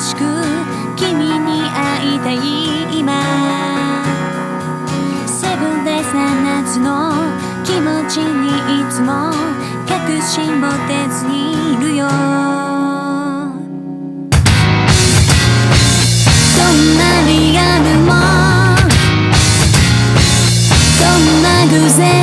しく君に会いたい今。セブンデイズな夏の気持ちにいつも確信持てずにいるよ。どんなリアルもどんな偶然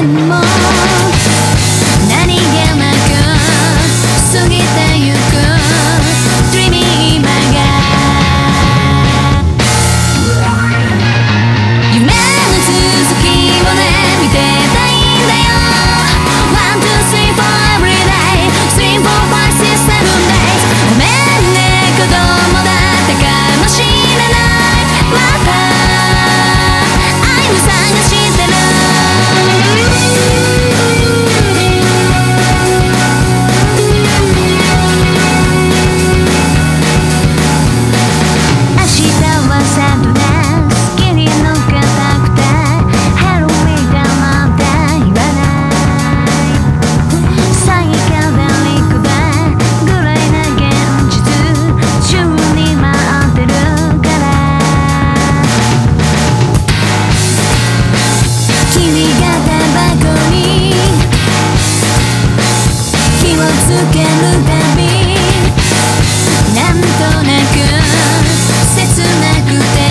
つけるたびなんとなく切なくて